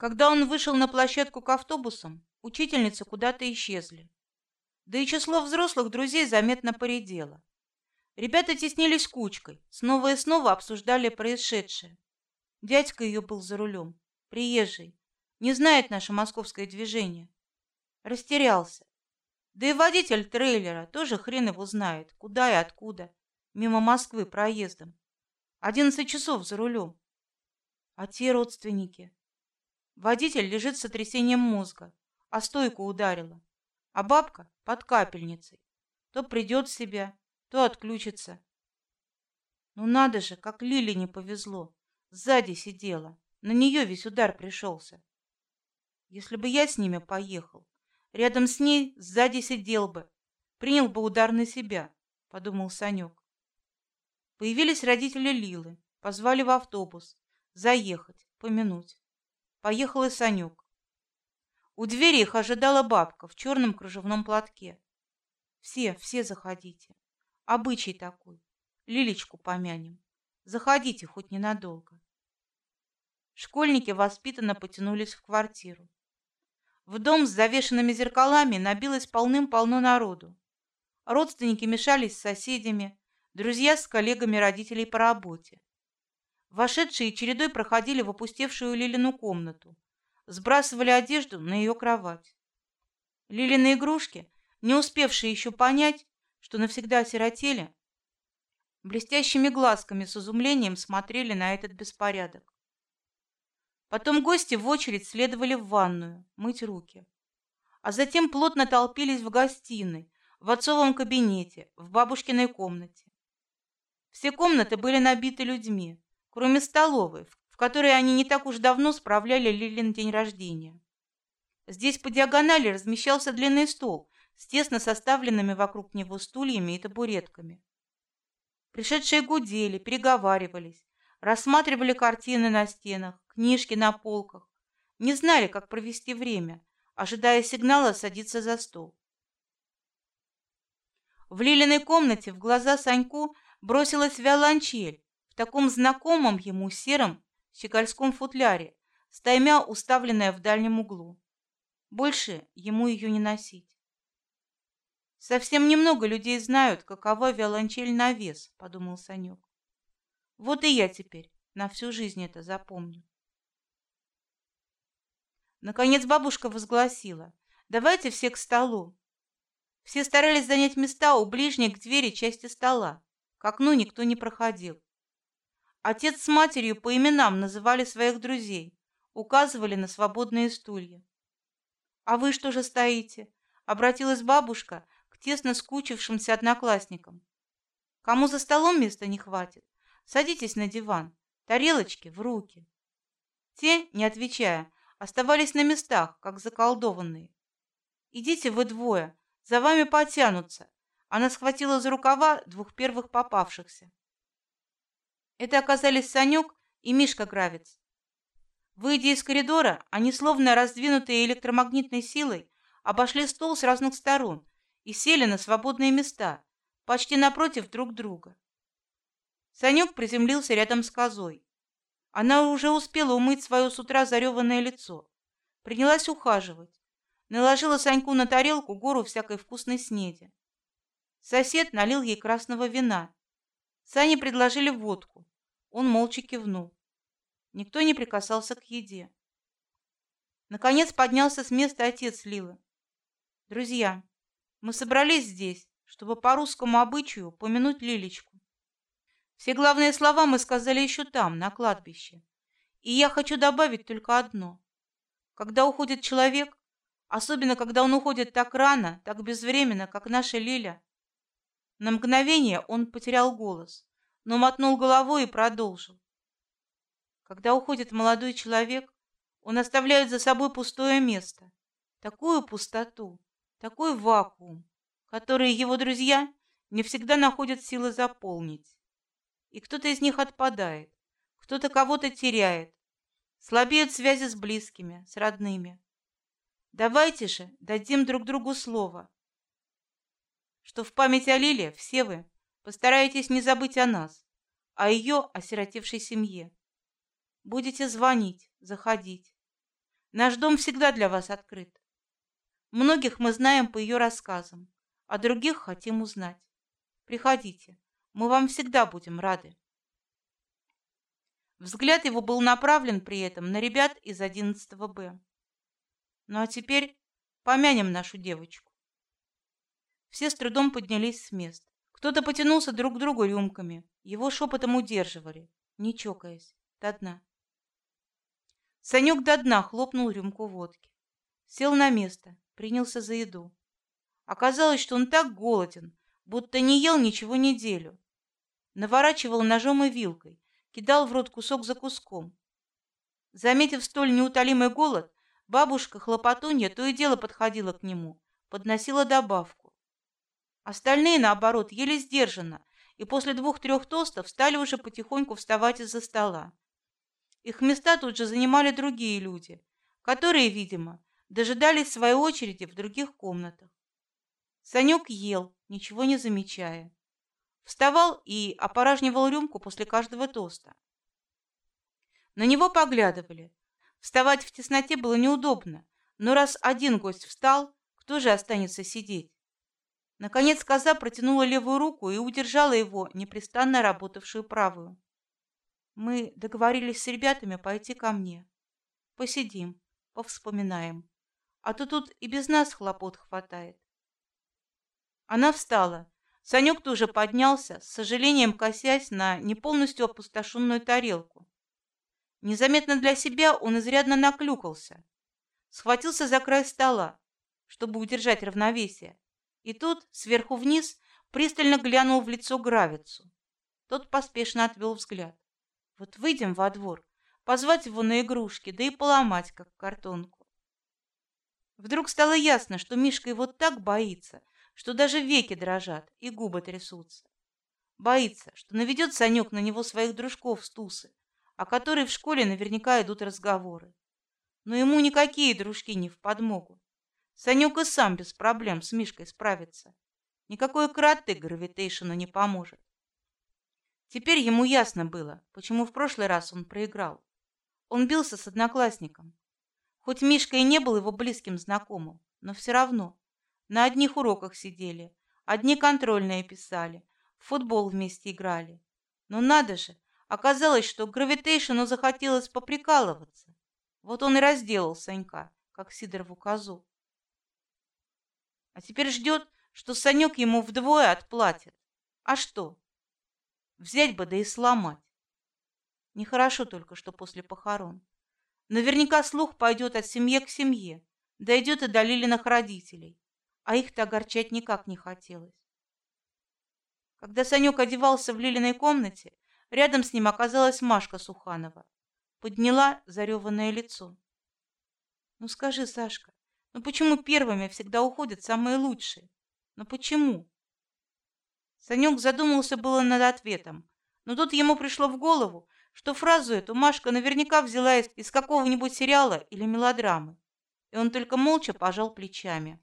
Когда он вышел на площадку к автобусам, учительницы куда-то исчезли. Да и число взрослых друзей заметно поредело. Ребята теснились кучкой, снова и снова обсуждали происшедшее. Дядька ее был за рулем, приезжий, не знает наше московское движение. Растерялся. Да и водитель трейлера тоже хрен его знает, куда и откуда, мимо Москвы проездом. Одиннадцать часов за рулем. А те родственники? Водитель лежит с сотрясением мозга, а стойку ударила. А бабка под капельницей. То придет в себя, то отключится. Ну надо же, как Лиле не повезло. Сзади сидела. На нее весь удар пришелся. Если бы я с ними поехал, рядом с ней сзади сидел бы, принял бы удар на себя, подумал Санек. Появились родители Лилы, позвали в автобус, заехать, помянуть. Поехал и Санек. У двери их ожидала бабка в черном кружевном платке. Все, все заходите. Обычай такой. Лилечку помянем. Заходите хоть ненадолго. Школьники воспитанно потянулись в квартиру. В дом с завешенными зеркалами набилось полным-полно народу. Родственники мешались с соседями, друзья с коллегами родителей по работе. Вошедшие чередой проходили в опустевшую Лилину комнату, сбрасывали одежду на ее кровать. Лилины игрушки, не успевшие еще понять, что навсегда осиротели, блестящими глазками с изумлением смотрели на этот беспорядок. Потом гости в очередь следовали в ванную мыть руки, а затем плотно толпились в гостиной, в отцовом кабинете, в бабушкиной комнате. Все комнаты были набиты людьми, кроме столовой, в которой они не так уж давно справляли Лилин день рождения. Здесь по диагонали размещался длинный стол с тесно составленными вокруг него стульями и табуретками. Пришедшие гудели, переговаривались, рассматривали картины на стенах, книжки на полках, не знали, как провести время, ожидая сигнала садиться за стол. В Лилиной комнате в глаза Саньку бросилась виолончель, таком знакомом ему сером щегольском футляре, стаймя уставленная в дальнем углу. Больше ему ее не носить. Совсем немного людей знают, какова виолончель на вес, подумал Санек. Вот и я теперь на всю жизнь это запомню. Наконец бабушка возгласила: "Давайте все к столу". Все старались занять места у ближней к двери части стола. К окну никто не проходил. Отец с матерью по именам называли своих друзей, указывали на свободные стулья. А вы что же стоите? Обратилась бабушка к тесно скучившимся одноклассникам. Кому за столом места не хватит, садитесь на диван, тарелочки в руки. Те, не отвечая, оставались на местах, как заколдованные. Идите вы двое, за вами потянутся. Она схватила за рукава двух первых попавшихся. Это оказались Санек и Мишка Гравец. Выйдя из коридора, они, словно раздвинутые электромагнитной силой, обошли стол с разных сторон и сели на свободные места, почти напротив друг друга. Санек приземлился рядом с козой. Она уже успела умыть свое с утра зареванное лицо, принялась ухаживать, наложила Саньку на тарелку гору всякой вкусной снеди. Сосед налил ей красного вина. Сане предложили водку. Он молча кивнул. Никто не прикасался к еде. Наконец поднялся с места отец Лилы. Друзья, мы собрались здесь, чтобы по русскому обычаю помянуть Лилечку. Все главные слова мы сказали еще там, на кладбище. И я хочу добавить только одно: когда уходит человек, особенно когда он уходит так рано, так безвременно, как наша Лиля, на мгновение он потерял голос но мотнул головой и продолжил. Когда уходит молодой человек, он оставляет за собой пустое место, такую пустоту, такой вакуум, который его друзья не всегда находят силы заполнить. И кто-то из них отпадает, кто-то кого-то теряет, слабеют связи с близкими, с родными. Давайте же дадим друг другу слово, что в память о Лиле все вы Постарайтесь не забыть о нас, о ее осиротевшей семье. Будете звонить, заходить. Наш дом всегда для вас открыт. Многих мы знаем по ее рассказам, а других хотим узнать. Приходите, мы вам всегда будем рады. Взгляд его был направлен при этом на ребят из 11 Б. Ну а теперь помянем нашу девочку. Все с трудом поднялись с мест. Кто-то потянулся друг к другу рюмками. Его шепотом удерживали, не чокаясь, до дна. Санек до дна хлопнул рюмку водки. Сел на место, принялся за еду. Оказалось, что он так голоден, будто не ел ничего неделю. Наворачивал ножом и вилкой, кидал в рот кусок за куском. Заметив столь неутолимый голод, бабушка Хлопотунья то и дело подходила к нему, подносила добавку. Остальные, наоборот, ели сдержанно, и после двух-трех тостов стали уже потихоньку вставать из-за стола. Их места тут же занимали другие люди, которые, видимо, дожидались своей очереди в других комнатах. Санек ел, ничего не замечая. Вставал и опорожнивал рюмку после каждого тоста. На него поглядывали. Вставать в тесноте было неудобно, но раз один гость встал, кто же останется сидеть? Наконец коза протянула левую руку и удержала его, непрестанно работавшую правую. Мы договорились с ребятами пойти ко мне. Посидим, повспоминаем. А то тут и без нас хлопот хватает. Она встала. Санек тоже поднялся, с сожалением косясь на не полностью опустошенную тарелку. Незаметно для себя он изрядно наклюкался. Схватился за край стола, чтобы удержать равновесие. И тут, сверху вниз, пристально глянул в лицо Гравицу. Тот поспешно отвел взгляд. Вот выйдем во двор, позвать его на игрушки, да и поломать, как картонку. Вдруг стало ясно, что Мишка его так боится, что даже веки дрожат и губы трясутся. Боится, что наведет Санек на него своих дружков с тусы, о которой в школе наверняка идут разговоры. Но ему никакие дружки не в подмогу. Санек и сам без проблем с Мишкой справится. Никакой карате гравитейшену не поможет. Теперь ему ясно было, почему в прошлый раз он проиграл. Он бился с одноклассником. Хоть Мишка и не был его близким знакомым, но все равно на одних уроках сидели, одни контрольные писали, в футбол вместе играли. Но надо же, оказалось, что гравитейшену захотелось поприкалываться. Вот он и разделал Санька, как Сидорову козу. А теперь ждет, что Санек ему вдвое отплатит. А что? Взять бы да и сломать. Нехорошо только, что после похорон. Наверняка слух пойдет от семьи к семье, дойдет и до Лилиных родителей, а их-то огорчать никак не хотелось. Когда Санек одевался в Лилиной комнате, рядом с ним оказалась Машка Суханова. Подняла зареванное лицо. Ну скажи, Сашка, но почему первыми всегда уходят самые лучшие? Но почему? Санек задумался было над ответом, но тут ему пришло в голову, что фразу эту Машка наверняка взяла из, из какого-нибудь сериала или мелодрамы, и он только молча пожал плечами.